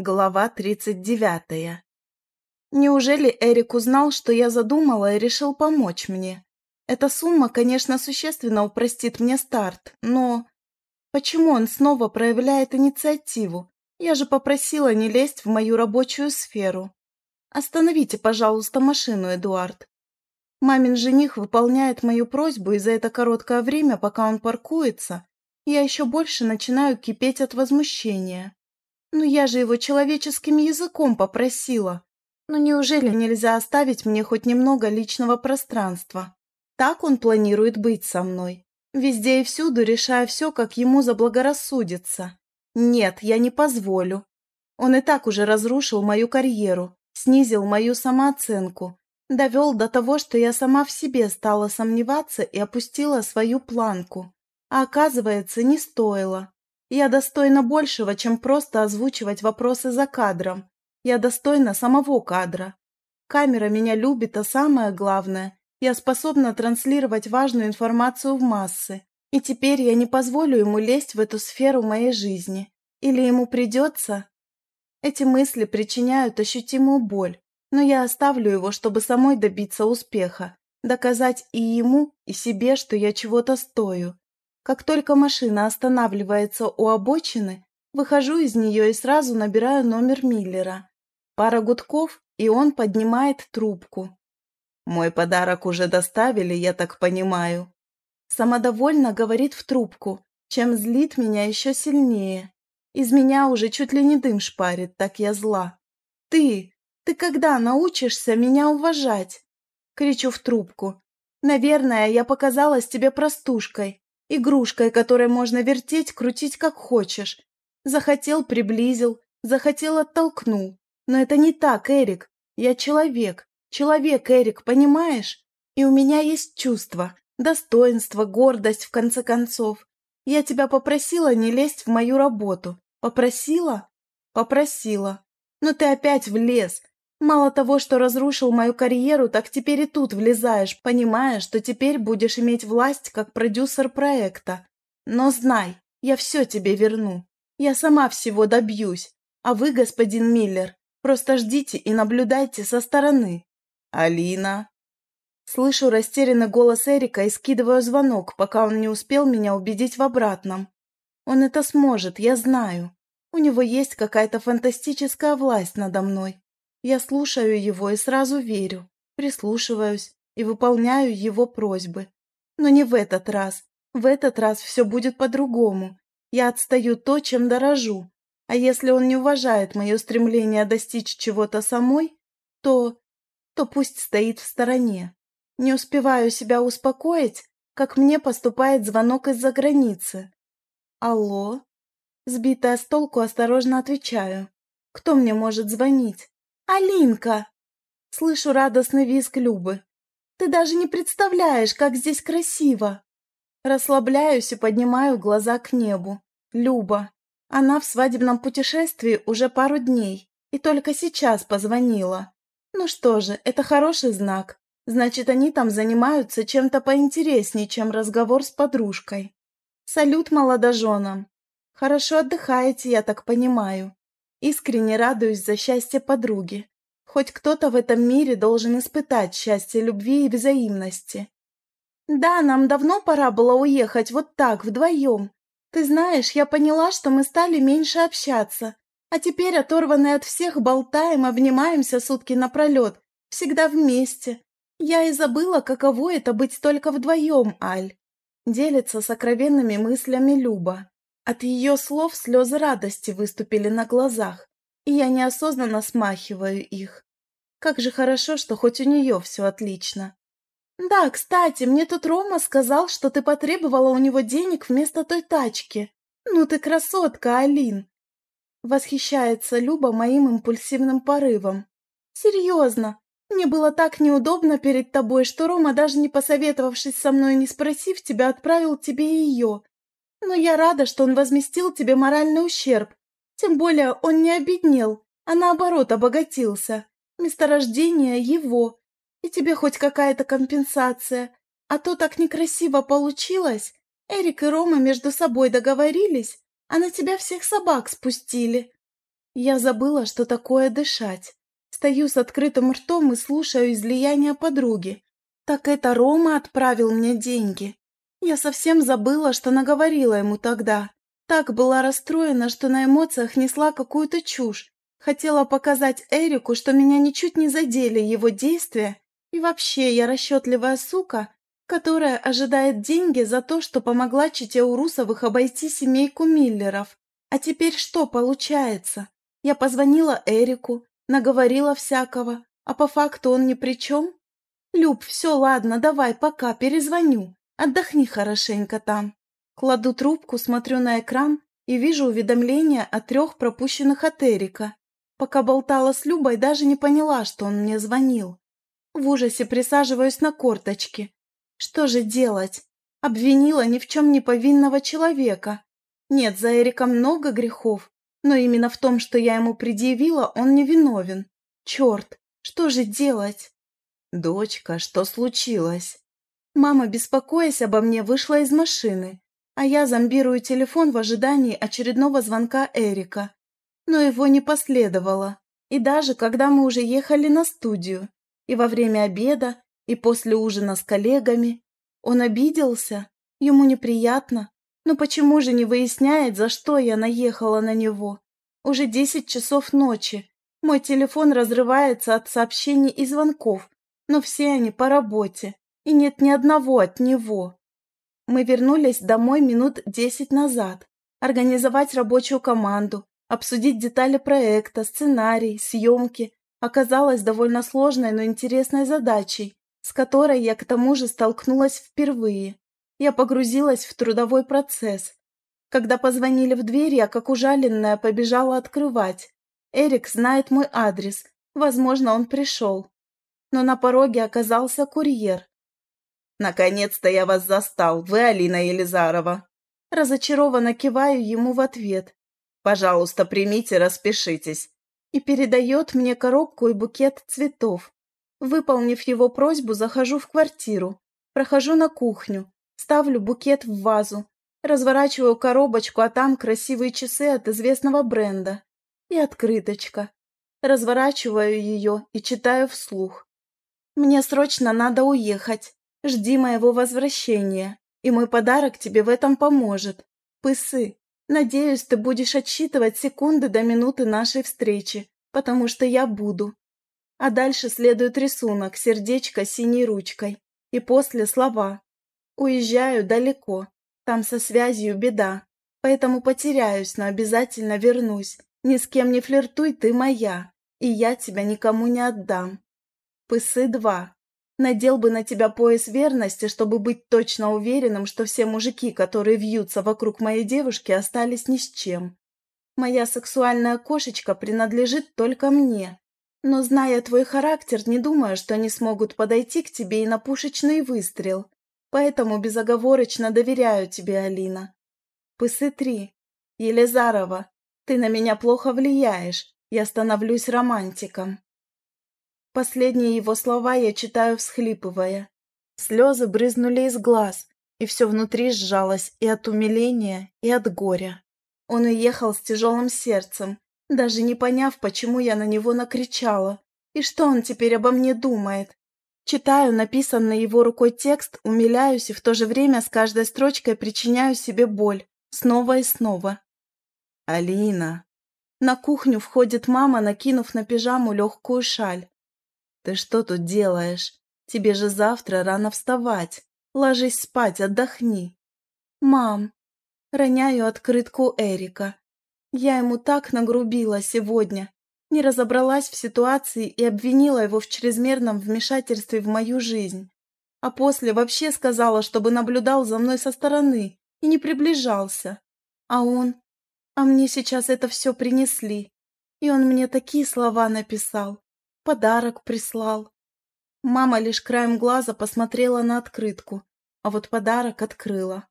Глава тридцать девятая. Неужели Эрик узнал, что я задумала и решил помочь мне? Эта сумма, конечно, существенно упростит мне старт, но... Почему он снова проявляет инициативу? Я же попросила не лезть в мою рабочую сферу. Остановите, пожалуйста, машину, Эдуард. Мамин жених выполняет мою просьбу, и за это короткое время, пока он паркуется, я еще больше начинаю кипеть от возмущения. Ну я же его человеческим языком попросила. Ну неужели нельзя оставить мне хоть немного личного пространства? Так он планирует быть со мной. Везде и всюду решая все, как ему заблагорассудится. Нет, я не позволю. Он и так уже разрушил мою карьеру, снизил мою самооценку, довел до того, что я сама в себе стала сомневаться и опустила свою планку. А оказывается, не стоило. Я достойна большего, чем просто озвучивать вопросы за кадром. Я достойна самого кадра. Камера меня любит, а самое главное, я способна транслировать важную информацию в массы. И теперь я не позволю ему лезть в эту сферу моей жизни. Или ему придется? Эти мысли причиняют ощутимую боль, но я оставлю его, чтобы самой добиться успеха, доказать и ему, и себе, что я чего-то стою. Как только машина останавливается у обочины, выхожу из нее и сразу набираю номер Миллера. Пара гудков, и он поднимает трубку. «Мой подарок уже доставили, я так понимаю». Самодовольно говорит в трубку, чем злит меня еще сильнее. Из меня уже чуть ли не дым шпарит, так я зла. «Ты! Ты когда научишься меня уважать?» Кричу в трубку. «Наверное, я показалась тебе простушкой, Игрушкой, которой можно вертеть, крутить как хочешь. Захотел – приблизил, захотел – оттолкнул. Но это не так, Эрик. Я человек. Человек, Эрик, понимаешь? И у меня есть чувства, достоинство, гордость, в конце концов. Я тебя попросила не лезть в мою работу. Попросила? Попросила. Но ты опять влез, Мало того, что разрушил мою карьеру, так теперь и тут влезаешь, понимая, что теперь будешь иметь власть как продюсер проекта. Но знай, я все тебе верну. Я сама всего добьюсь. А вы, господин Миллер, просто ждите и наблюдайте со стороны. Алина. Слышу растерянный голос Эрика и скидываю звонок, пока он не успел меня убедить в обратном. Он это сможет, я знаю. У него есть какая-то фантастическая власть надо мной. Я слушаю его и сразу верю, прислушиваюсь и выполняю его просьбы. Но не в этот раз. В этот раз все будет по-другому. Я отстаю то, чем дорожу. А если он не уважает мое стремление достичь чего-то самой, то... то пусть стоит в стороне. Не успеваю себя успокоить, как мне поступает звонок из-за границы. «Алло?» Сбитая с толку, осторожно отвечаю. «Кто мне может звонить?» «Алинка!» Слышу радостный визг Любы. «Ты даже не представляешь, как здесь красиво!» Расслабляюсь и поднимаю глаза к небу. Люба. Она в свадебном путешествии уже пару дней и только сейчас позвонила. Ну что же, это хороший знак. Значит, они там занимаются чем-то поинтереснее, чем разговор с подружкой. Салют молодоженам. Хорошо отдыхаете, я так понимаю. Искренне радуюсь за счастье подруги. Хоть кто-то в этом мире должен испытать счастье любви и взаимности. Да, нам давно пора было уехать вот так, вдвоем. Ты знаешь, я поняла, что мы стали меньше общаться. А теперь, оторванные от всех, болтаем, обнимаемся сутки напролет. Всегда вместе. Я и забыла, каково это быть только вдвоем, Аль. Делится сокровенными мыслями Люба. От ее слов слезы радости выступили на глазах, и я неосознанно смахиваю их. Как же хорошо, что хоть у нее все отлично. «Да, кстати, мне тут Рома сказал, что ты потребовала у него денег вместо той тачки. Ну ты красотка, Алин!» Восхищается Люба моим импульсивным порывом. «Серьезно, мне было так неудобно перед тобой, что Рома, даже не посоветовавшись со мной и не спросив тебя, отправил тебе ее. Но я рада, что он возместил тебе моральный ущерб. Тем более он не обеднел, а наоборот обогатился. Месторождение его. И тебе хоть какая-то компенсация. А то так некрасиво получилось. Эрик и Рома между собой договорились, а на тебя всех собак спустили. Я забыла, что такое дышать. Стою с открытым ртом и слушаю излияние подруги. Так это Рома отправил мне деньги. Я совсем забыла, что наговорила ему тогда. Так была расстроена, что на эмоциях несла какую-то чушь. Хотела показать Эрику, что меня ничуть не задели его действия, и вообще я расчетливая сука, которая ожидает деньги за то, что помогла чете Урусовых обойти семейку Миллеров. А теперь что получается? Я позвонила Эрику, наговорила всякого, а по факту он ни при чем? Люб, все, ладно, давай, пока, перезвоню. Отдохни хорошенько там. Кладу трубку, смотрю на экран и вижу уведомление о трех пропущенных от Эрика. Пока болтала с Любой, даже не поняла, что он мне звонил. В ужасе присаживаюсь на корточки. Что же делать? Обвинила ни в чем не повинного человека. Нет, за Эриком много грехов, но именно в том, что я ему предъявила, он не виновен. Черт, что же делать? Дочка, что случилось? Мама, беспокоясь обо мне, вышла из машины, а я зомбирую телефон в ожидании очередного звонка Эрика. Но его не последовало. И даже когда мы уже ехали на студию, и во время обеда, и после ужина с коллегами, он обиделся, ему неприятно, но почему же не выясняет, за что я наехала на него? Уже десять часов ночи. Мой телефон разрывается от сообщений и звонков, но все они по работе, и нет ни одного от него. Мы вернулись домой минут десять назад. Организовать рабочую команду, обсудить детали проекта, сценарий, съемки оказалось довольно сложной, но интересной задачей, с которой я к тому же столкнулась впервые. Я погрузилась в трудовой процесс. Когда позвонили в дверь, я, как ужаленная, побежала открывать. Эрик знает мой адрес. Возможно, он пришел. Но на пороге оказался курьер. «Наконец-то я вас застал. Вы Алина Елизарова». Разочарованно киваю ему в ответ. «Пожалуйста, примите, распишитесь». И передает мне коробку и букет цветов. Выполнив его просьбу, захожу в квартиру. Прохожу на кухню. Ставлю букет в вазу, разворачиваю коробочку, а там красивые часы от известного бренда. И открыточка. Разворачиваю ее и читаю вслух. «Мне срочно надо уехать. Жди моего возвращения, и мой подарок тебе в этом поможет. Пысы, надеюсь, ты будешь отсчитывать секунды до минуты нашей встречи, потому что я буду». А дальше следует рисунок, сердечко синей ручкой. И после слова Уезжаю далеко. Там со связью беда. Поэтому потеряюсь, но обязательно вернусь. Ни с кем не флиртуй, ты моя. И я тебя никому не отдам. Пысы два. Надел бы на тебя пояс верности, чтобы быть точно уверенным, что все мужики, которые вьются вокруг моей девушки, остались ни с чем. Моя сексуальная кошечка принадлежит только мне. Но, зная твой характер, не думаю, что они смогут подойти к тебе и на пушечный выстрел. Поэтому безоговорочно доверяю тебе, Алина. Пысы три. Елизарова, ты на меня плохо влияешь. Я становлюсь романтиком. Последние его слова я читаю, всхлипывая. Слезы брызнули из глаз, и все внутри сжалось и от умиления, и от горя. Он уехал с тяжелым сердцем, даже не поняв, почему я на него накричала, и что он теперь обо мне думает. Читаю написанный его рукой текст, умиляюсь и в то же время с каждой строчкой причиняю себе боль. Снова и снова. «Алина!» На кухню входит мама, накинув на пижаму легкую шаль. «Ты что тут делаешь? Тебе же завтра рано вставать. Ложись спать, отдохни». «Мам!» Роняю открытку Эрика. Я ему так нагрубила сегодня не разобралась в ситуации и обвинила его в чрезмерном вмешательстве в мою жизнь. А после вообще сказала, чтобы наблюдал за мной со стороны и не приближался. А он... А мне сейчас это все принесли. И он мне такие слова написал. Подарок прислал. Мама лишь краем глаза посмотрела на открытку, а вот подарок открыла.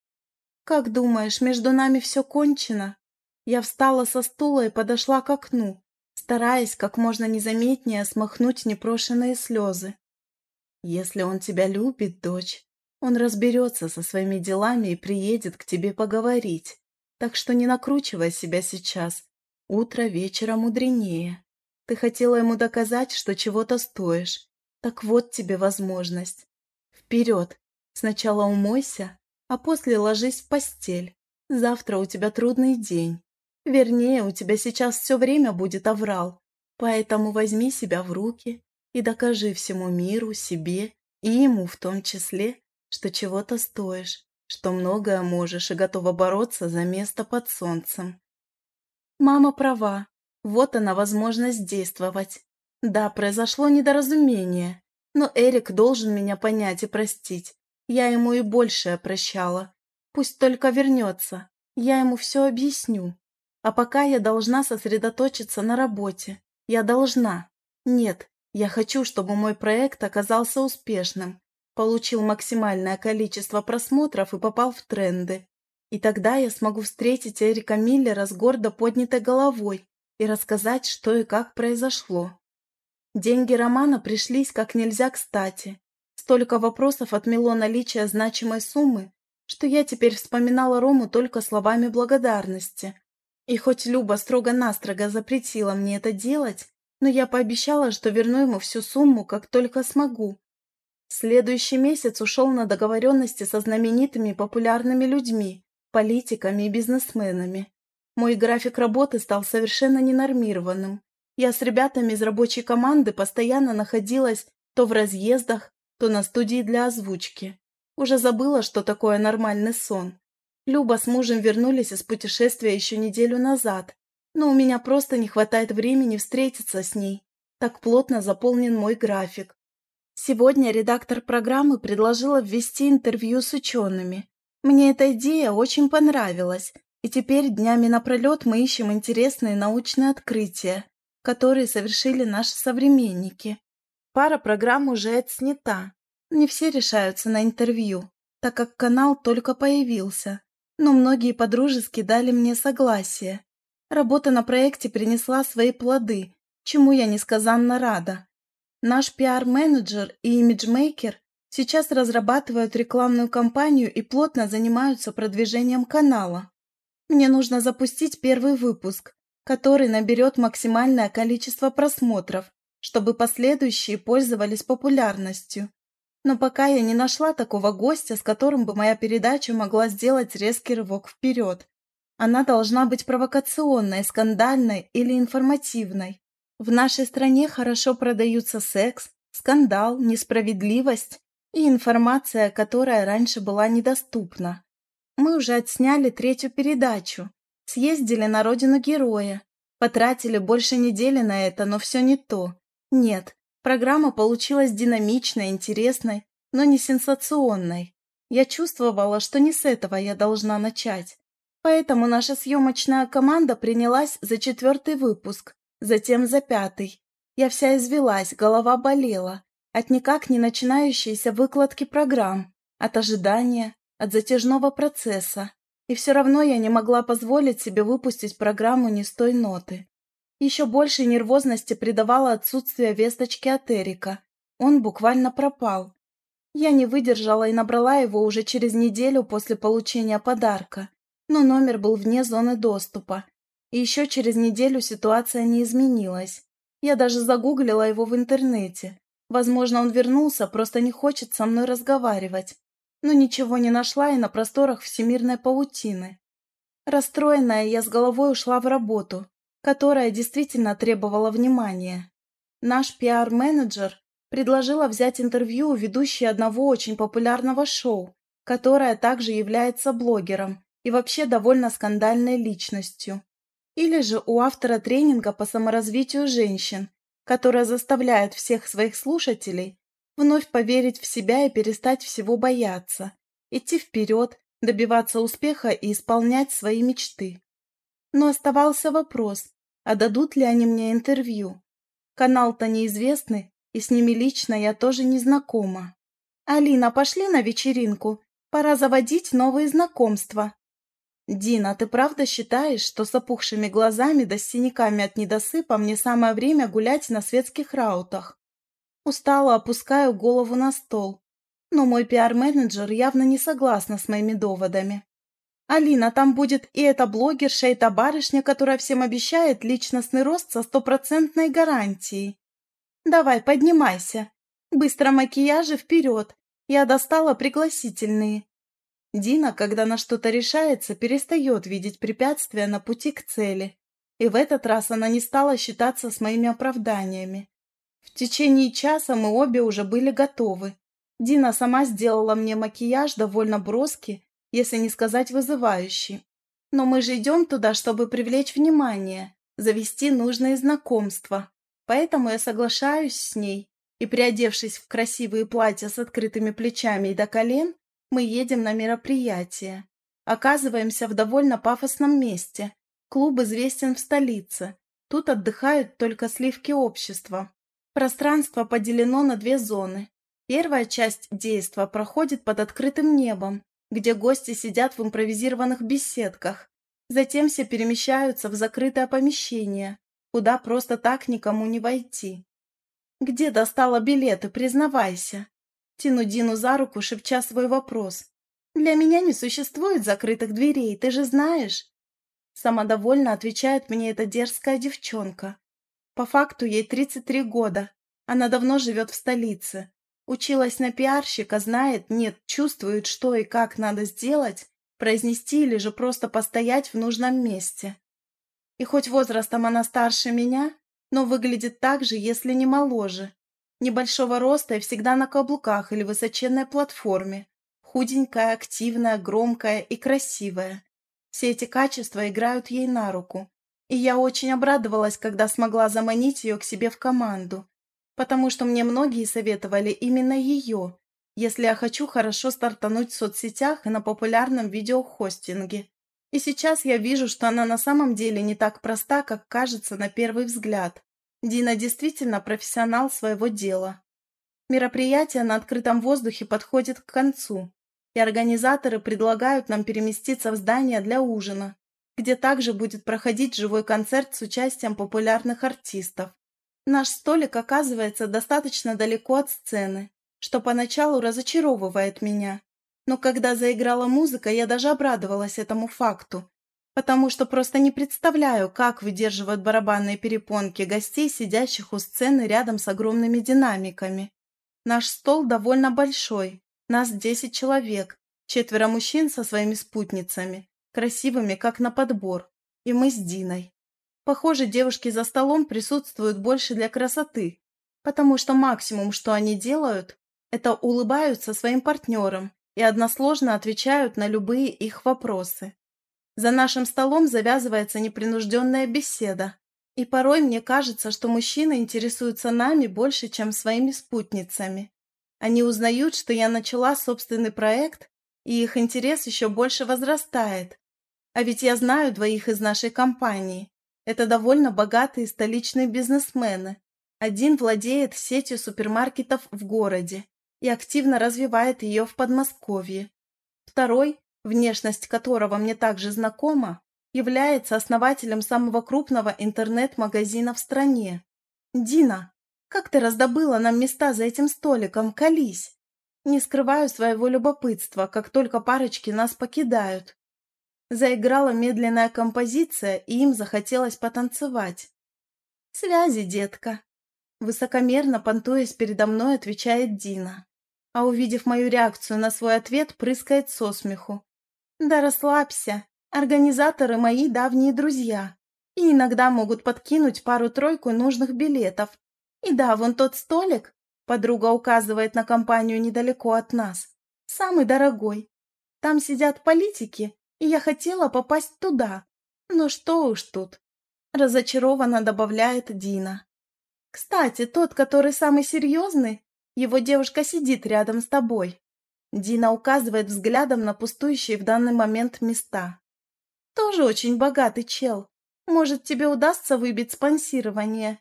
«Как думаешь, между нами все кончено?» Я встала со стула и подошла к окну, стараясь как можно незаметнее смахнуть непрошенные слезы. «Если он тебя любит, дочь, он разберется со своими делами и приедет к тебе поговорить, так что не накручивай себя сейчас. Утро вечера мудренее. Ты хотела ему доказать, что чего-то стоишь. Так вот тебе возможность. Вперед. Сначала умойся, а после ложись в постель. Завтра у тебя трудный день. Вернее, у тебя сейчас все время будет оврал. Поэтому возьми себя в руки и докажи всему миру, себе и ему в том числе, что чего-то стоишь, что многое можешь и готова бороться за место под солнцем. Мама права. Вот она возможность действовать. Да, произошло недоразумение, но Эрик должен меня понять и простить. Я ему и большее прощала. Пусть только вернется. Я ему все объясню. А пока я должна сосредоточиться на работе. Я должна. Нет, я хочу, чтобы мой проект оказался успешным, получил максимальное количество просмотров и попал в тренды. И тогда я смогу встретить Эрика Миллера с гордо поднятой головой и рассказать, что и как произошло. Деньги Романа пришлись как нельзя кстати. Столько вопросов отмело наличие значимой суммы, что я теперь вспоминала Рому только словами благодарности. И хоть Люба строго-настрого запретила мне это делать, но я пообещала, что верну ему всю сумму, как только смогу. Следующий месяц ушел на договоренности со знаменитыми популярными людьми, политиками и бизнесменами. Мой график работы стал совершенно ненормированным. Я с ребятами из рабочей команды постоянно находилась то в разъездах, то на студии для озвучки. Уже забыла, что такое нормальный сон. Люба с мужем вернулись из путешествия еще неделю назад, но у меня просто не хватает времени встретиться с ней. Так плотно заполнен мой график. Сегодня редактор программы предложила ввести интервью с учеными. Мне эта идея очень понравилась, и теперь днями напролет мы ищем интересные научные открытия, которые совершили наши современники. Пара программ уже отснята. Не все решаются на интервью, так как канал только появился, но многие подружески дали мне согласие. Работа на проекте принесла свои плоды, чему я несказанно рада. Наш пиар-менеджер и имиджмейкер сейчас разрабатывают рекламную кампанию и плотно занимаются продвижением канала. Мне нужно запустить первый выпуск, который наберет максимальное количество просмотров, чтобы последующие пользовались популярностью. Но пока я не нашла такого гостя, с которым бы моя передача могла сделать резкий рывок вперед. Она должна быть провокационной, скандальной или информативной. В нашей стране хорошо продаются секс, скандал, несправедливость и информация, которая раньше была недоступна. Мы уже отсняли третью передачу, съездили на родину героя, потратили больше недели на это, но все не то. Нет, программа получилась динамичной, интересной, но не сенсационной. Я чувствовала, что не с этого я должна начать. Поэтому наша съемочная команда принялась за четвертый выпуск, затем за пятый. Я вся извелась, голова болела. От никак не начинающейся выкладки программ, от ожидания, от затяжного процесса. И все равно я не могла позволить себе выпустить программу не с той ноты. Еще больше нервозности придавало отсутствие весточки от Эрика. Он буквально пропал. Я не выдержала и набрала его уже через неделю после получения подарка но номер был вне зоны доступа. И еще через неделю ситуация не изменилась. Я даже загуглила его в интернете. Возможно, он вернулся, просто не хочет со мной разговаривать. Но ничего не нашла и на просторах всемирной паутины. Расстроенная, я с головой ушла в работу, которая действительно требовала внимания. Наш пиар-менеджер предложила взять интервью у ведущей одного очень популярного шоу, которая также является блогером и вообще довольно скандальной личностью. Или же у автора тренинга по саморазвитию женщин, которая заставляет всех своих слушателей вновь поверить в себя и перестать всего бояться, идти вперед, добиваться успеха и исполнять свои мечты. Но оставался вопрос, а дадут ли они мне интервью? Канал-то неизвестный, и с ними лично я тоже не знакома. «Алина, пошли на вечеринку. Пора заводить новые знакомства», «Дина, ты правда считаешь, что с опухшими глазами да с синяками от недосыпа мне самое время гулять на светских раутах?» Устало опускаю голову на стол, но мой пиар-менеджер явно не согласна с моими доводами. Алина, там будет и эта блогерша, и та барышня, которая всем обещает личностный рост со стопроцентной гарантией. Давай, поднимайся. Быстро макияжи вперед. Я достала пригласительные. Дина, когда на что-то решается, перестает видеть препятствия на пути к цели. И в этот раз она не стала считаться с моими оправданиями. В течение часа мы обе уже были готовы. Дина сама сделала мне макияж довольно броский, если не сказать вызывающий. Но мы же идем туда, чтобы привлечь внимание, завести нужные знакомства. Поэтому я соглашаюсь с ней, и, приодевшись в красивые платья с открытыми плечами и до колен, мы едем на мероприятие. Оказываемся в довольно пафосном месте. Клуб известен в столице. Тут отдыхают только сливки общества. Пространство поделено на две зоны. Первая часть действа проходит под открытым небом, где гости сидят в импровизированных беседках. Затем все перемещаются в закрытое помещение, куда просто так никому не войти. «Где достала билеты, признавайся?» Тяну Дину за руку, шепча свой вопрос. «Для меня не существует закрытых дверей, ты же знаешь?» Самодовольно отвечает мне эта дерзкая девчонка. По факту ей 33 года. Она давно живет в столице. Училась на пиарщика, знает, нет, чувствует, что и как надо сделать, произнести или же просто постоять в нужном месте. И хоть возрастом она старше меня, но выглядит так же, если не моложе. Небольшого роста и всегда на каблуках или высоченной платформе. Худенькая, активная, громкая и красивая. Все эти качества играют ей на руку. И я очень обрадовалась, когда смогла заманить ее к себе в команду. Потому что мне многие советовали именно ее, если я хочу хорошо стартануть в соцсетях и на популярном видеохостинге. И сейчас я вижу, что она на самом деле не так проста, как кажется на первый взгляд. Дина действительно профессионал своего дела. Мероприятие на открытом воздухе подходит к концу, и организаторы предлагают нам переместиться в здание для ужина, где также будет проходить живой концерт с участием популярных артистов. Наш столик оказывается достаточно далеко от сцены, что поначалу разочаровывает меня. Но когда заиграла музыка, я даже обрадовалась этому факту, потому что просто не представляю, как выдерживают барабанные перепонки гостей, сидящих у сцены рядом с огромными динамиками. Наш стол довольно большой, нас десять человек, четверо мужчин со своими спутницами, красивыми, как на подбор, и мы с Диной. Похоже, девушки за столом присутствуют больше для красоты, потому что максимум, что они делают, это улыбаются своим партнерам и односложно отвечают на любые их вопросы. За нашим столом завязывается непринужденная беседа, и порой мне кажется, что мужчины интересуются нами больше, чем своими спутницами. Они узнают, что я начала собственный проект, и их интерес еще больше возрастает. А ведь я знаю двоих из нашей компании. Это довольно богатые столичные бизнесмены. Один владеет сетью супермаркетов в городе, и активно развивает ее в Подмосковье. Второй, внешность которого мне также знакома, является основателем самого крупного интернет-магазина в стране. «Дина, как ты раздобыла нам места за этим столиком? Колись!» Не скрываю своего любопытства, как только парочки нас покидают. Заиграла медленная композиция, и им захотелось потанцевать. «Связи, детка!» Высокомерно понтуясь передо мной, отвечает Дина а увидев мою реакцию на свой ответ, прыскает со смеху. «Да расслабься, организаторы мои давние друзья, и иногда могут подкинуть пару-тройку нужных билетов. И да, вон тот столик, подруга указывает на компанию недалеко от нас, самый дорогой. Там сидят политики, я хотела попасть туда. Но что уж тут. Разочарованно добавляет Дина. Кстати, тот, который самый серьезный, его девушка сидит рядом с тобой. Дина указывает взглядом на пустующие в данный момент места. Тоже очень богатый чел. Может, тебе удастся выбить спонсирование.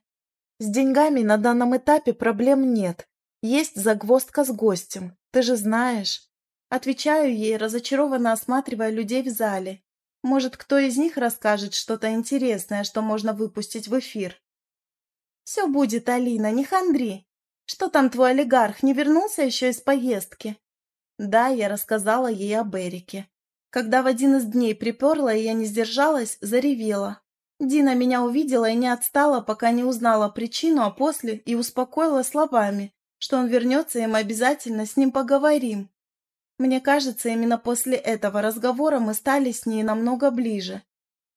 С деньгами на данном этапе проблем нет. Есть загвоздка с гостем, ты же знаешь. Отвечаю ей, разочарованно осматривая людей в зале. Может, кто из них расскажет что-то интересное, что можно выпустить в эфир. «Все будет, Алина, не хандри. Что там твой олигарх, не вернулся еще из поездки?» Да, я рассказала ей об Эрике. Когда в один из дней приперла, и я не сдержалась, заревела. Дина меня увидела и не отстала, пока не узнала причину, а после и успокоила словами, что он вернется, и мы обязательно с ним поговорим. Мне кажется, именно после этого разговора мы стали с ней намного ближе.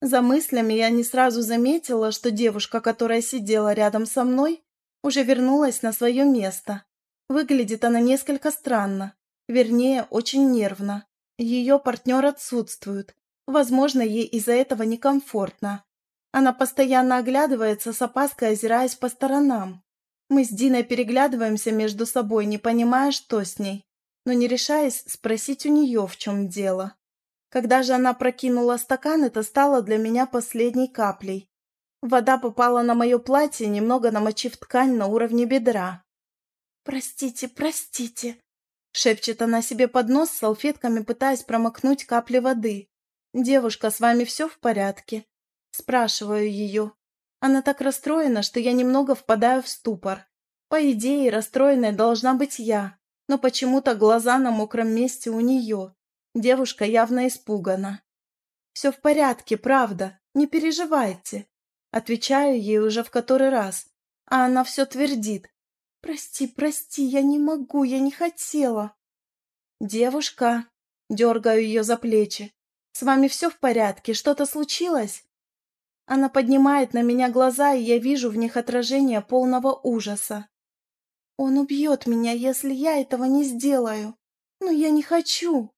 За мыслями я не сразу заметила, что девушка, которая сидела рядом со мной, уже вернулась на свое место. Выглядит она несколько странно, вернее, очень нервно. Ее партнер отсутствует. Возможно, ей из-за этого некомфортно. Она постоянно оглядывается с опаской, озираясь по сторонам. Мы с Диной переглядываемся между собой, не понимая, что с ней, но не решаясь спросить у нее, в чем дело. Когда же она прокинула стакан, это стало для меня последней каплей. Вода попала на мое платье, немного намочив ткань на уровне бедра. «Простите, простите», — шепчет она себе под нос салфетками, пытаясь промокнуть капли воды. «Девушка, с вами все в порядке?» Спрашиваю ее. Она так расстроена, что я немного впадаю в ступор. По идее, расстроенной должна быть я, но почему-то глаза на мокром месте у нее. Девушка явно испугана. «Все в порядке, правда, не переживайте». Отвечаю ей уже в который раз, а она все твердит. «Прости, прости, я не могу, я не хотела». «Девушка», дергаю ее за плечи, «с вами все в порядке, что-то случилось?» Она поднимает на меня глаза, и я вижу в них отражение полного ужаса. Он убьет меня, если я этого не сделаю. Но я не хочу.